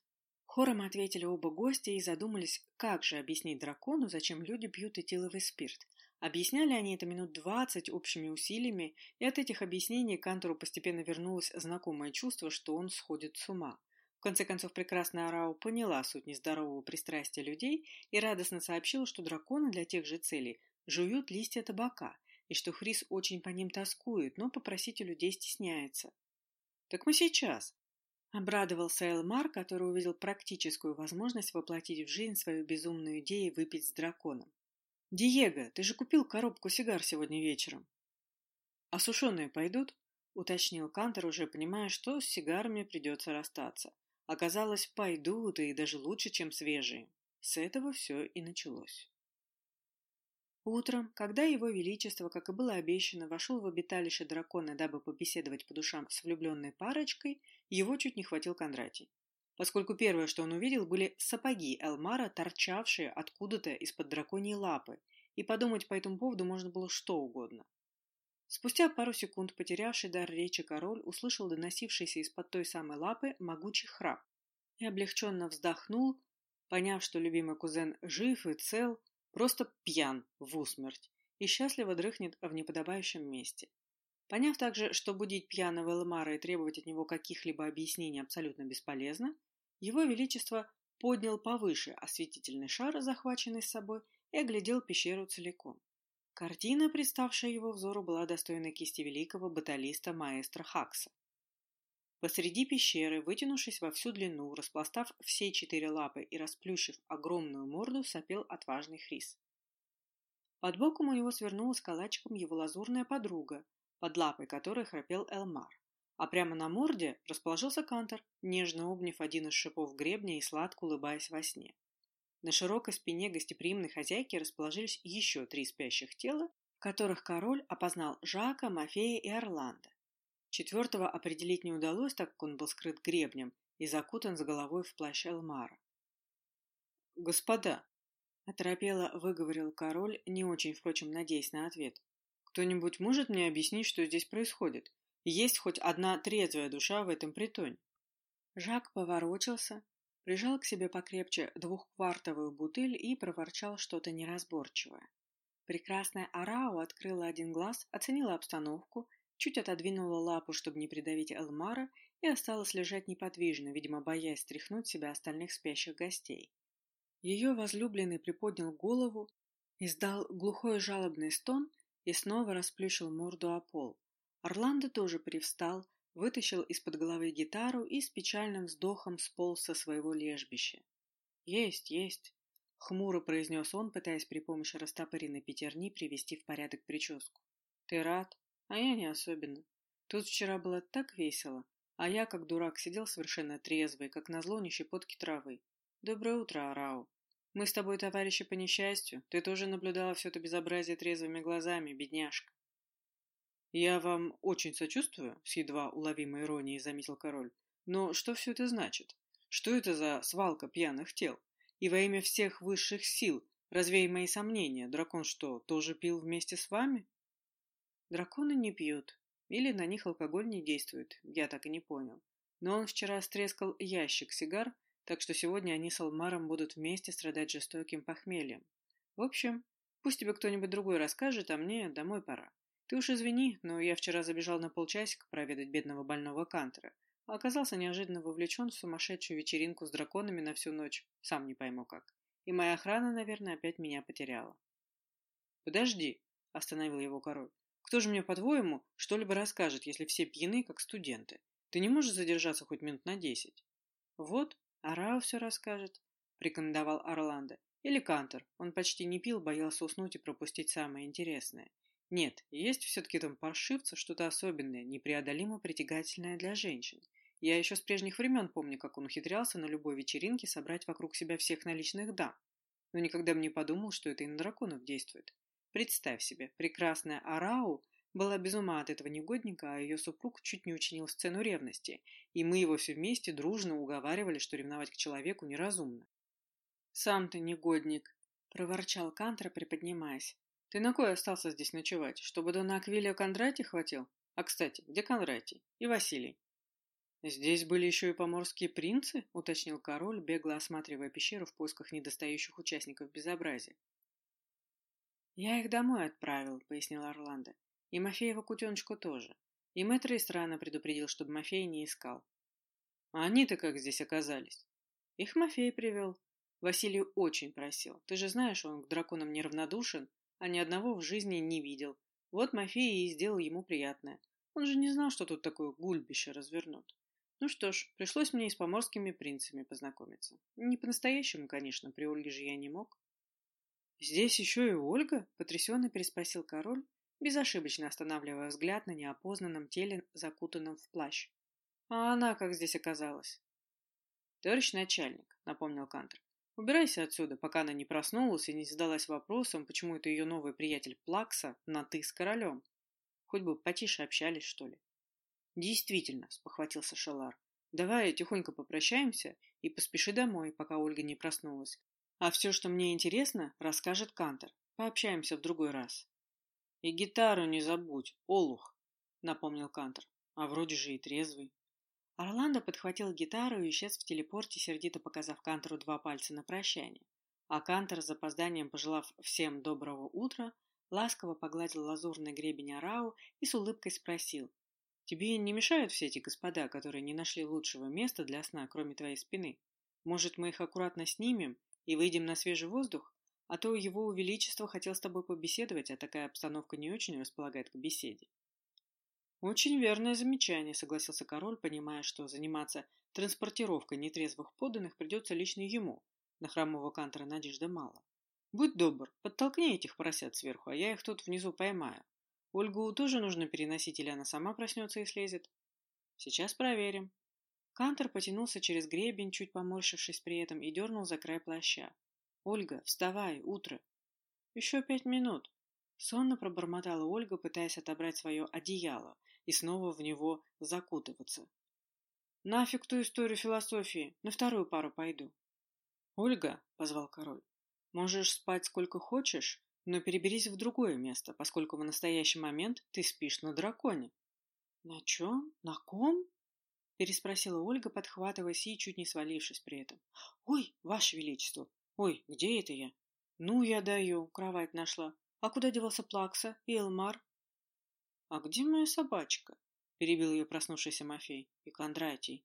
Хором ответили оба гостя и задумались, как же объяснить дракону, зачем люди пьют этиловый спирт. Объясняли они это минут двадцать общими усилиями, и от этих объяснений Кантору постепенно вернулось знакомое чувство, что он сходит с ума. В конце концов, прекрасная Арау поняла суть нездорового пристрастия людей и радостно сообщила, что драконы для тех же целей жуют листья табака, и что Хрис очень по ним тоскует, но попросить у людей стесняется. «Так мы сейчас», Обрадовался Элмар, который увидел практическую возможность воплотить в жизнь свою безумную идею выпить с драконом. «Диего, ты же купил коробку сигар сегодня вечером». «А сушеные пойдут?» — уточнил Кантер, уже понимая, что с сигарами придется расстаться. Оказалось, пойдут, и даже лучше, чем свежие. С этого все и началось. Утром, когда его величество, как и было обещано, вошел в обиталище дракона, дабы побеседовать по душам с влюбленной парочкой, его чуть не хватил Кондратий. Поскольку первое, что он увидел, были сапоги Элмара, торчавшие откуда-то из-под драконьей лапы, и подумать по этому поводу можно было что угодно. Спустя пару секунд потерявший дар речи король услышал доносившийся из-под той самой лапы могучий храп и облегченно вздохнул, поняв, что любимый кузен жив и цел, Просто пьян в усмерть и счастливо дрыхнет в неподобающем месте. Поняв также, что будить пьяного Элмара и требовать от него каких-либо объяснений абсолютно бесполезно, его величество поднял повыше осветительный шар, захваченный с собой, и оглядел пещеру целиком. Картина, представшая его взору, была достойна кисти великого баталиста маэстро Хакса. Посреди пещеры, вытянувшись во всю длину, распластав все четыре лапы и расплющив огромную морду, сопел отважный Хрис. Под боком у него свернулась калачиком его лазурная подруга, под лапой которой храпел Элмар. А прямо на морде расположился Кантор, нежно обняв один из шипов гребня и сладко улыбаясь во сне. На широкой спине гостеприимной хозяйки расположились еще три спящих тела, которых король опознал Жака, Мафея и Орландо. Четвертого определить не удалось, так как он был скрыт гребнем и закутан с головой в плащ Элмара. «Господа!» — оторопело выговорил король, не очень, впрочем, надеясь на ответ. «Кто-нибудь может мне объяснить, что здесь происходит? Есть хоть одна трезвая душа в этом притоне?» Жак поворочился, прижал к себе покрепче двухквартовую бутыль и проворчал что-то неразборчивое. Прекрасная Арау открыла один глаз, оценила обстановку чуть отодвинула лапу, чтобы не придавить Элмара, и осталась лежать неподвижно, видимо, боясь стряхнуть себя остальных спящих гостей. Ее возлюбленный приподнял голову, издал глухой жалобный стон и снова расплющил морду о пол. Орландо тоже привстал, вытащил из-под головы гитару и с печальным вздохом сполз со своего лежбища. «Есть, есть!» — хмуро произнес он, пытаясь при помощи растопыренной пятерни привести в порядок прическу. «Ты рад?» А я не особенно. Тут вчера было так весело, а я, как дурак, сидел совершенно трезвый, как назло не щепотки травы. Доброе утро, Арау. Мы с тобой товарищи по несчастью. Ты тоже наблюдала все это безобразие трезвыми глазами, бедняжка. Я вам очень сочувствую, с едва уловимой иронией заметил король. Но что все это значит? Что это за свалка пьяных тел? И во имя всех высших сил, развей мои сомнения, дракон что, тоже пил вместе с вами? Драконы не пьют. Или на них алкоголь не действует, я так и не понял. Но он вчера стрескал ящик сигар, так что сегодня они с Алмаром будут вместе страдать жестоким похмельем. В общем, пусть тебе кто-нибудь другой расскажет, а мне домой пора. Ты уж извини, но я вчера забежал на полчасика проведать бедного больного Кантера, а оказался неожиданно вовлечен в сумасшедшую вечеринку с драконами на всю ночь, сам не пойму как. И моя охрана, наверное, опять меня потеряла. «Подожди», — остановил его король. «Кто же мне, по-твоему, что-либо расскажет, если все пьяны, как студенты? Ты не можешь задержаться хоть минут на десять?» «Вот, Арау все расскажет», — рекомендовал Орландо. «Или Кантер. Он почти не пил, боялся уснуть и пропустить самое интересное. Нет, есть все-таки там паршивцев что-то особенное, непреодолимо притягательное для женщин. Я еще с прежних времен помню, как он ухитрялся на любой вечеринке собрать вокруг себя всех наличных дам. Но никогда бы не подумал, что это и на драконов действует. Представь себе, прекрасная Арау была без ума от этого негодника, а ее супруг чуть не учинил сцену ревности, и мы его все вместе дружно уговаривали, что ревновать к человеку неразумно. «Сам ты негодник!» — проворчал Кантра, приподнимаясь. Ты на кой остался здесь ночевать? Чтобы до Аквилия Кондратий хватил? А, кстати, где Кондратий? И Василий? Здесь были еще и поморские принцы? Уточнил король, бегло осматривая пещеру в поисках недостающих участников безобразия. «Я их домой отправил», — пояснил Орландо. «И Мафеева кутеночку тоже. И мэтр Истрана предупредил, чтобы Мафей не искал». «А они-то как здесь оказались?» «Их Мафей привел. Василий очень просил. Ты же знаешь, он к драконам неравнодушен, а ни одного в жизни не видел. Вот Мафей и сделал ему приятное. Он же не знал, что тут такое гульбище развернут. Ну что ж, пришлось мне и с поморскими принцами познакомиться. Не по-настоящему, конечно, при Ольге же я не мог. «Здесь еще и Ольга?» – потрясенно переспросил король, безошибочно останавливая взгляд на неопознанном теле, закутанном в плащ. «А она как здесь оказалась?» «Товарищ начальник», — напомнил Кантер, Убирайся отсюда, пока она не проснулась и не задалась вопросом, почему это ее новый приятель Плакса на «ты» с королем. Хоть бы потише общались, что ли. Действительно, спохватился Шелар. Давай тихонько попрощаемся и поспеши домой, пока Ольга не проснулась. А все, что мне интересно, расскажет Кантер. Пообщаемся в другой раз. И гитару не забудь, олух, напомнил Кантер. А вроде же и трезвый. Орландо подхватил гитару и исчез в телепорте, сердито показав Кантору два пальца на прощание. А Кантор, с запозданием пожелав всем доброго утра, ласково погладил лазурный гребень Арау и с улыбкой спросил. «Тебе не мешают все эти господа, которые не нашли лучшего места для сна, кроме твоей спины? Может, мы их аккуратно снимем и выйдем на свежий воздух? А то его величество хотел с тобой побеседовать, а такая обстановка не очень располагает к беседе». «Очень верное замечание», — согласился король, понимая, что заниматься транспортировкой нетрезвых подданных придется лично ему. На храмового кантора надежды мало. «Будь добр, подтолкни этих поросят сверху, а я их тут внизу поймаю. Ольгу тоже нужно переносить, или она сама проснется и слезет?» «Сейчас проверим». Кантор потянулся через гребень, чуть поморщившись при этом, и дернул за край плаща. «Ольга, вставай, утро!» «Еще пять минут!» Сонно пробормотала Ольга, пытаясь отобрать свое одеяло, и снова в него закутываться. «Нафиг ту историю философии, на вторую пару пойду». «Ольга», — позвал король, — «можешь спать сколько хочешь, но переберись в другое место, поскольку в настоящий момент ты спишь на драконе». «На чем? На ком?» — переспросила Ольга, подхватываясь и чуть не свалившись при этом. «Ой, ваше величество! Ой, где это я? Ну, я даю, кровать нашла. А куда девался Плакса и Элмар? — А где моя собачка? — перебил ее проснувшийся Мафей и Кондратий.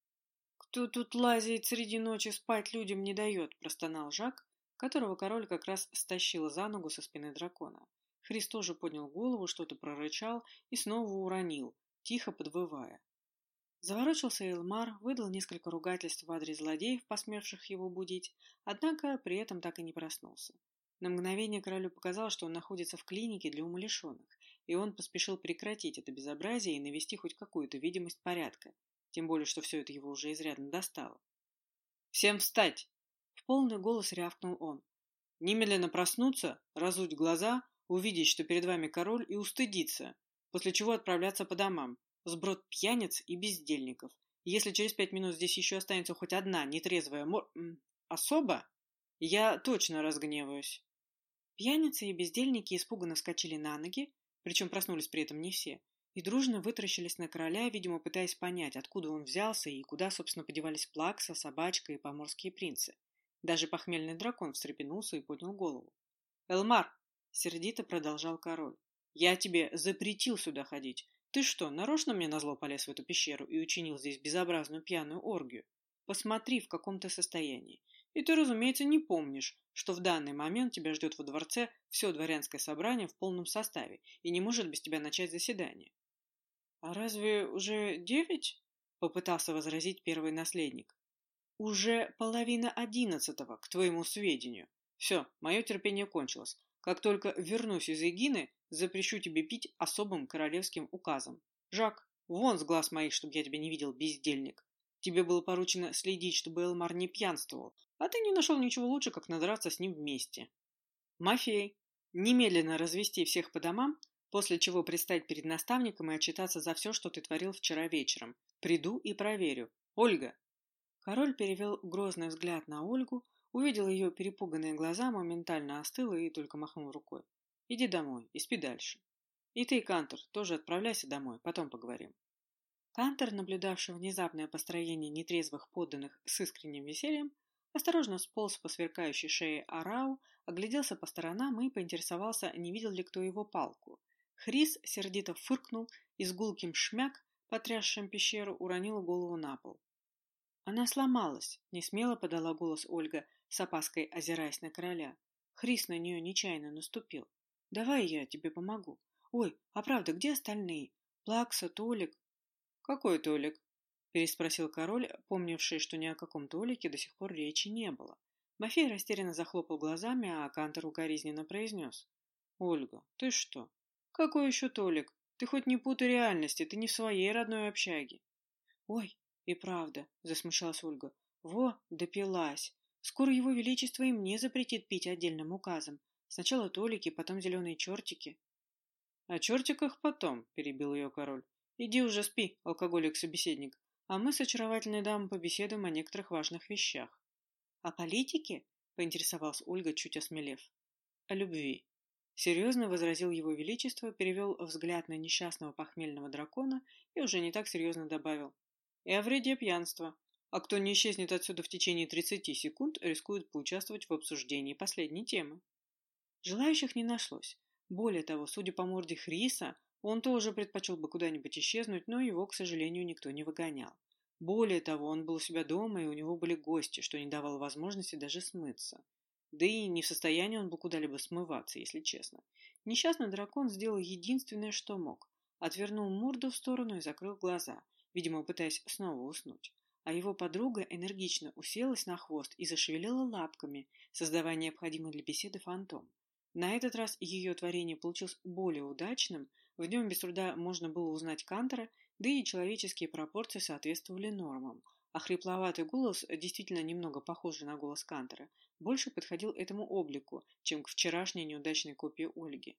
— Кто тут лазит среди ночи, спать людям не дает, — простонал Жак, которого король как раз стащил за ногу со спины дракона. Христ тоже поднял голову, что-то прорычал и снова уронил, тихо подвывая. Заворочился Элмар, выдал несколько ругательств в адрес злодеев, посмевших его будить, однако при этом так и не проснулся. На мгновение королю показалось, что он находится в клинике для умалишенных, и он поспешил прекратить это безобразие и навести хоть какую-то видимость порядка, тем более, что все это его уже изрядно достало. «Всем встать!» — в полный голос рявкнул он. «Немедленно проснуться, разуть глаза, увидеть, что перед вами король, и устыдиться, после чего отправляться по домам, сброд пьяниц и бездельников, Если через пять минут здесь еще останется хоть одна нетрезвая мор... особа, я точно разгневаюсь. Пьяницы и бездельники испуганно вскочили на ноги, причем проснулись при этом не все, и дружно вытаращились на короля, видимо, пытаясь понять, откуда он взялся и куда, собственно, подевались Плакса, собачка и поморские принцы. Даже похмельный дракон встрепенулся и поднял голову. «Элмар!» — сердито продолжал король. «Я тебе запретил сюда ходить. Ты что, нарочно мне назло полез в эту пещеру и учинил здесь безобразную пьяную оргию? Посмотри, в каком ты состоянии. И ты, разумеется, не помнишь, что в данный момент тебя ждет во дворце все дворянское собрание в полном составе и не может без тебя начать заседание. — А разве уже девять? — попытался возразить первый наследник. — Уже половина одиннадцатого, к твоему сведению. Все, мое терпение кончилось. Как только вернусь из Эгины, запрещу тебе пить особым королевским указом. Жак, вон с глаз моих, чтобы я тебя не видел, бездельник. Тебе было поручено следить, чтобы Элмар не пьянствовал, а ты не нашел ничего лучше, как надраться с ним вместе. Мафей, немедленно развести всех по домам, после чего предстать перед наставником и отчитаться за все, что ты творил вчера вечером. Приду и проверю. Ольга!» Король перевел грозный взгляд на Ольгу, увидел ее перепуганные глаза, моментально остыл и только махнул рукой. «Иди домой и спи дальше. И ты, Кантор, тоже отправляйся домой, потом поговорим». Кантер, наблюдавший внезапное построение нетрезвых подданных с искренним весельем, осторожно сполз по сверкающей шее Арау, огляделся по сторонам и поинтересовался, не видел ли кто его палку. Хрис сердито фыркнул и с гулким шмяк, потрясшим пещеру, уронил голову на пол. Она сломалась, несмело подала голос Ольга, с опаской озираясь на короля. Хрис на нее нечаянно наступил. «Давай я тебе помогу. Ой, а правда, где остальные? Плакса, Толик, «Какой Толик?» – переспросил король, помнивший, что ни о каком Толике до сих пор речи не было. Мафей растерянно захлопал глазами, а Кантор укоризненно произнес. «Ольга, ты что? Какой еще Толик? Ты хоть не путай реальности, ты не в своей родной общаге». «Ой, и правда», – засмущалась Ольга. «Во, допилась. Скоро его величество и мне запретит пить отдельным указом. Сначала Толики, потом зеленые чертики». «О чертиках потом», – перебил ее король. Иди уже спи, алкоголик-собеседник, а мы с очаровательной дамой побеседуем о некоторых важных вещах. — О политике? — поинтересовалась Ольга, чуть осмелев. — О любви. Серьезно возразил его величество, перевел взгляд на несчастного похмельного дракона и уже не так серьезно добавил. И о вреде пьянства. А кто не исчезнет отсюда в течение 30 секунд, рискует поучаствовать в обсуждении последней темы. Желающих не нашлось. Более того, судя по морде Хриса, он тоже предпочел бы куда-нибудь исчезнуть, но его, к сожалению, никто не выгонял. Более того, он был у себя дома, и у него были гости, что не давало возможности даже смыться. Да и не в состоянии он был куда-либо смываться, если честно. Несчастный дракон сделал единственное, что мог. Отвернул морду в сторону и закрыл глаза, видимо, пытаясь снова уснуть. А его подруга энергично уселась на хвост и зашевелила лапками, создавая необходимый для беседы фантом. На этот раз ее творение получилось более удачным, в нем без труда можно было узнать Кантора, да и человеческие пропорции соответствовали нормам, а хрипловатый голос, действительно немного похожий на голос Кантора, больше подходил этому облику, чем к вчерашней неудачной копии Ольги.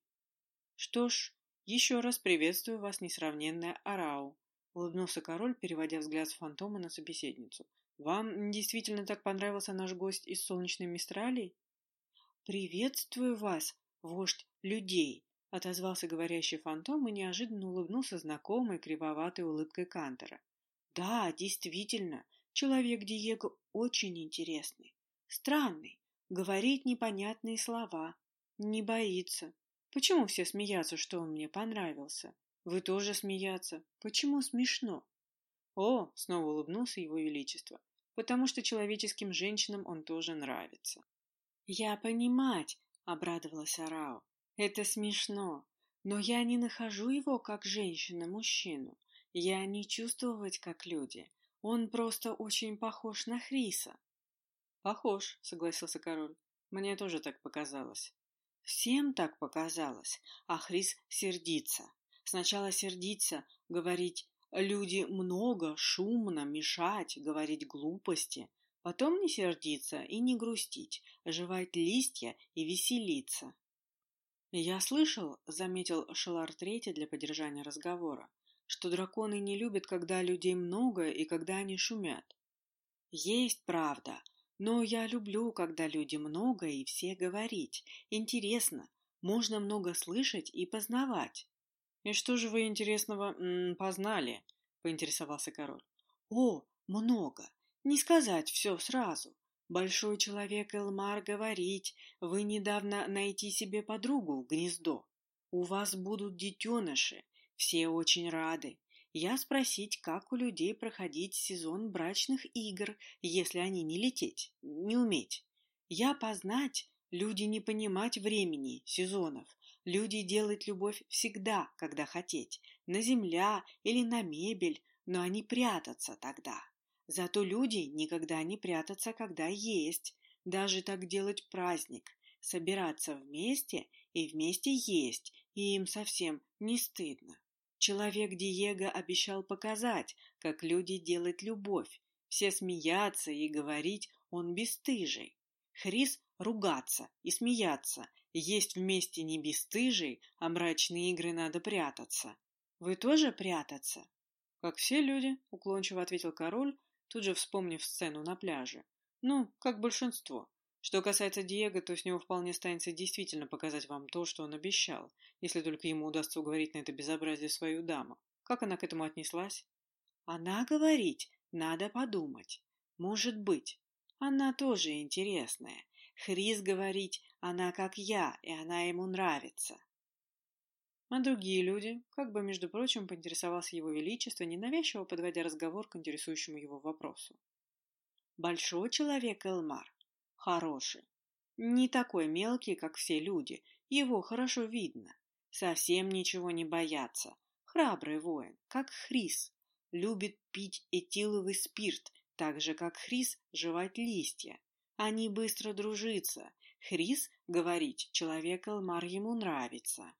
«Что ж, еще раз приветствую вас, несравненная Арау», — улыбнулся король, переводя взгляд с фантома на собеседницу. «Вам действительно так понравился наш гость из солнечной Мистралии?» «Приветствую вас, вождь людей!» отозвался говорящий фантом и неожиданно улыбнулся знакомой кривоватой улыбкой Кантера. Да, действительно, человек Диего очень интересный. Странный, говорит непонятные слова, не боится. Почему все смеются, что он мне понравился? Вы тоже смеяться. Почему смешно? О, снова улыбнулся его величество. Потому что человеческим женщинам он тоже нравится. Я понимать, обрадовалась Арао. Это смешно, но я не нахожу его как женщина-мужчину. Я не чувствовать как люди. Он просто очень похож на Хриса. Похож, согласился король. Мне тоже так показалось. Всем так показалось, а Хрис сердится. Сначала сердиться, говорить «люди много, шумно, мешать, говорить глупости», потом не сердиться и не грустить, жевать листья и веселиться. «Я слышал», — заметил Шелар Третий для поддержания разговора, «что драконы не любят, когда людей много и когда они шумят». «Есть правда, но я люблю, когда люди много и все говорить. Интересно, можно много слышать и познавать». «И что же вы интересного м -м, познали?» — поинтересовался король. «О, много. Не сказать все сразу. Большой человек Элмар говорить, вы недавно найти себе подругу в гнездо. У вас будут детеныши, все очень рады. Я спросить, как у людей проходить сезон брачных игр, если они не лететь, не уметь. Я познать, люди не понимать времени, сезонов. Люди делать любовь всегда, когда хотеть, на земля или на мебель, но они прятаться тогда. Зато люди никогда не прятаться, когда есть. Даже так делать праздник. Собираться вместе и вместе есть, и им совсем не стыдно. Человек Диего обещал показать, как люди делают любовь. Все смеяться и говорить он бесстыжий. Хрис ругаться и смеяться. Есть вместе не бесстыжий, а мрачные игры надо прятаться. Вы тоже прятаться? Как все люди, уклончиво ответил король, тут же вспомнив сцену на пляже. Ну, как большинство. Что касается Диего, то с него вполне станется действительно показать вам то, что он обещал, если только ему удастся уговорить на это безобразие свою даму. Как она к этому отнеслась? Она говорить, надо подумать. Может быть. Она тоже интересная. Хрис говорить, она как я, и она ему нравится. А другие люди, как бы, между прочим, поинтересовался его величество, ненавязчиво подводя разговор к интересующему его вопросу. Большой человек Элмар. Хороший. Не такой мелкий, как все люди. Его хорошо видно. Совсем ничего не боятся. Храбрый воин, как Хрис. Любит пить этиловый спирт, так же, как Хрис жевать листья. Они быстро дружатся. Хрис, говорить, человек Элмар ему нравится.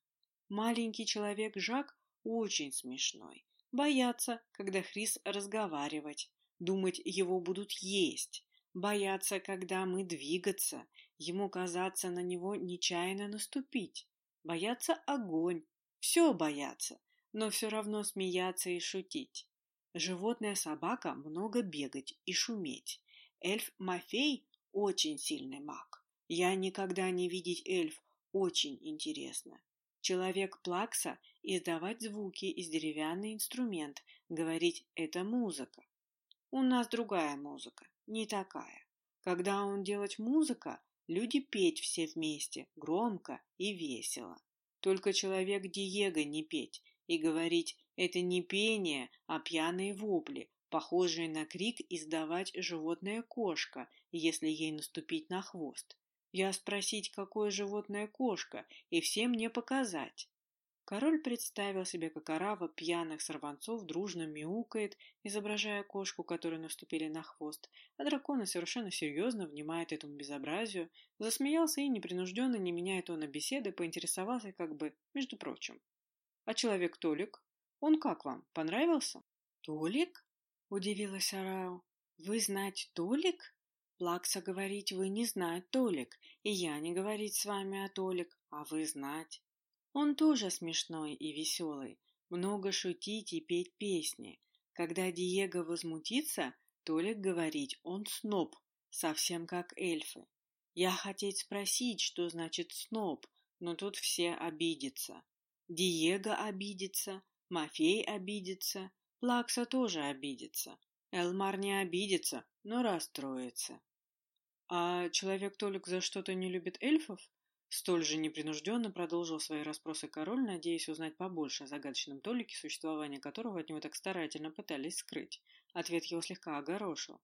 Маленький человек Жак очень смешной. Боятся, когда Хрис разговаривать. Думать, его будут есть. Боятся, когда мы двигаться. Ему казаться на него нечаянно наступить. Боятся огонь. Все боятся, но все равно смеяться и шутить. Животная собака много бегать и шуметь. Эльф Мафей очень сильный маг. Я никогда не видеть эльф, очень интересно. Человек плакса издавать звуки из деревянный инструмент, говорить «это музыка». У нас другая музыка, не такая. Когда он делать музыка, люди петь все вместе, громко и весело. Только человек Диего не петь и говорить «это не пение, а пьяные вопли», похожие на крик издавать животное кошка, если ей наступить на хвост. Я спросить, какое животное кошка, и всем мне показать. Король представил себе, как орава пьяных сорванцов дружно мяукает, изображая кошку, которой наступили на хвост, а дракона совершенно серьезно внимает этому безобразию, засмеялся и, непринужденно, не меняя тона беседы, поинтересовался как бы, между прочим. «А человек Толик? Он как вам, понравился?» «Толик?» — удивилась Арау. «Вы знать Толик?» Плакса говорить вы не знать Толик, и я не говорить с вами о Толик, а вы знать. Он тоже смешной и веселый, много шутить и петь песни. Когда Диего возмутится, Толик говорить он сноб, совсем как эльфы. Я хотеть спросить, что значит сноб, но тут все обидятся. Диего обидится, Мафей обидится, Плакса тоже обидится. Элмар не обидится, но расстроится. «А человек Толик за что-то не любит эльфов?» Столь же непринужденно продолжил свои расспросы король, надеясь узнать побольше о загадочном Толике, существование которого от него так старательно пытались скрыть. Ответ его слегка огорошил.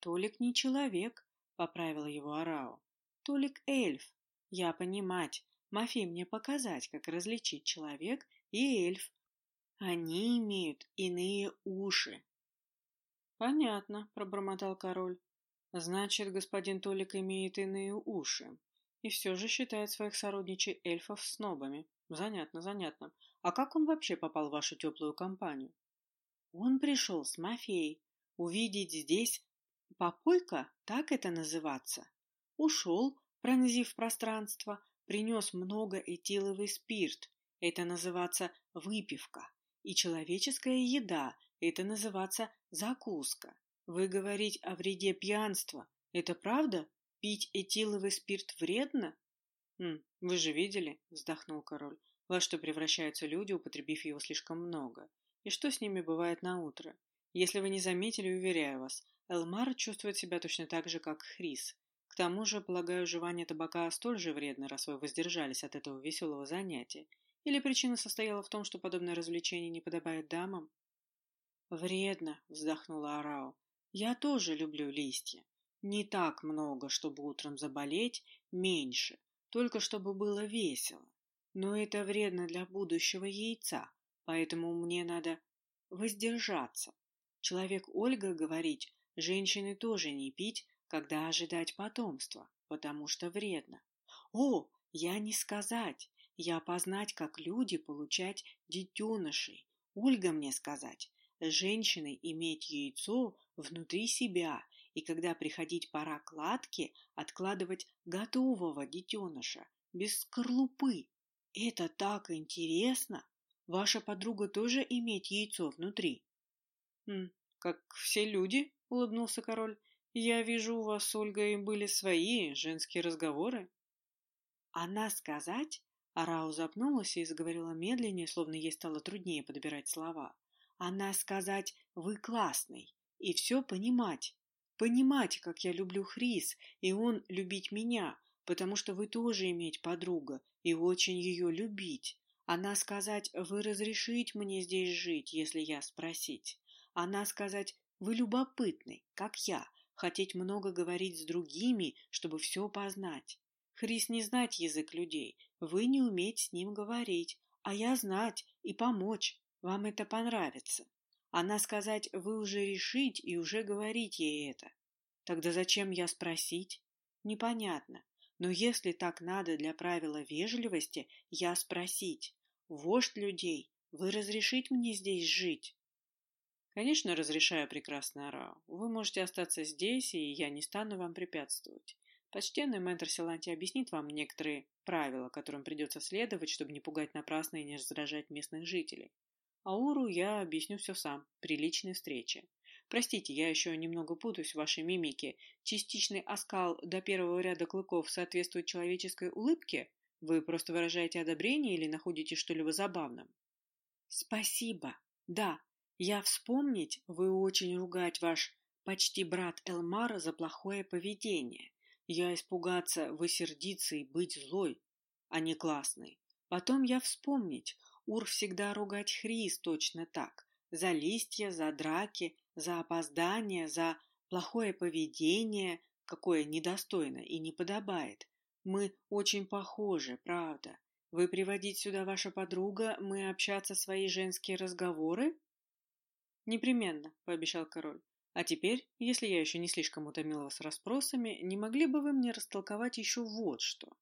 «Толик не человек», — поправила его Арао. «Толик эльф. Я понимать. Мафи мне показать, как различить человек и эльф. Они имеют иные уши». «Понятно», — пробормотал король. Значит, господин Толик имеет иные уши. И все же считает своих сородичей эльфов снобами. Занятно, занятно. А как он вообще попал в вашу теплую компанию? Он пришел с мафией. Увидеть здесь попойка, так это называться. Ушел, пронзив пространство, принес много этиловый спирт. Это называется выпивка. И человеческая еда. Это называется закуска. Вы говорите о вреде пьянства. Это правда? Пить этиловый спирт вредно? «Хм, вы же видели?» — вздохнул король. «Во что превращаются люди, употребив его слишком много? И что с ними бывает на утро? Если вы не заметили, уверяю вас, Элмар чувствует себя точно так же, как Хрис. К тому же, полагаю, жевание табака столь же вредно, раз вы воздержались от этого веселого занятия. Или причина состояла в том, что подобное развлечение не подобает дамам?» «Вредно», — вздохнула Арао. «Я тоже люблю листья. Не так много, чтобы утром заболеть, меньше, только чтобы было весело. Но это вредно для будущего яйца, поэтому мне надо воздержаться. Человек Ольга говорит, женщины тоже не пить, когда ожидать потомства, потому что вредно. О, я не сказать, я познать, как люди получать детенышей. Ольга мне сказать, женщины иметь яйцо внутри себя и когда приходить пора кладки, откладывать готового детеныша, без скорлупы. Это так интересно! Ваша подруга тоже имеет яйцо внутри? «Хм, как все люди, — улыбнулся король. Я вижу, у вас с Ольгой были свои женские разговоры. Она сказать? Арау запнулась и заговорила медленнее, словно ей стало труднее подбирать слова. Она сказать, вы классный, и все понимать понимать, как я люблю Хрис, и он любить меня, потому что вы тоже иметь подруга, и очень ее любить. Она сказать, вы разрешить мне здесь жить, если я спросить. Она сказать, вы любопытный, как я, хотеть много говорить с другими, чтобы все познать. Хрис не знать язык людей, вы не уметь с ним говорить, а я знать и помочь, вам это понравится. Она сказать, вы уже решить и уже говорить ей это. Тогда зачем я спросить? Непонятно. Но если так надо для правила вежливости, я спросить. Вождь людей, вы разрешить мне здесь жить? Конечно, разрешаю, прекрасная Рао. Вы можете остаться здесь, и я не стану вам препятствовать. Почтенный мэтр Силанти объяснит вам некоторые правила, которым придется следовать, чтобы не пугать напрасно и не раздражать местных жителей. Ауру я объясню все сам, при личной встрече. Простите, я еще немного путаюсь в вашей мимике. Частичный оскал до первого ряда клыков соответствует человеческой улыбке? Вы просто выражаете одобрение или находите что-либо забавным? Спасибо. Да, я вспомнить, вы очень ругать ваш почти брат Элмар за плохое поведение. Я испугаться, вы сердиться и быть злой, а не классный. Потом я вспомнить, Ур всегда ругать Хрис точно так. За листья, за драки, за опоздание, за плохое поведение, какое недостойно и не подобает. Мы очень похожи, правда. Вы приводить сюда ваша подруга, мы общаться свои женские разговоры? Непременно, пообещал король. А теперь, если я еще не слишком утомил вас расспросами, не могли бы вы мне растолковать еще вот что?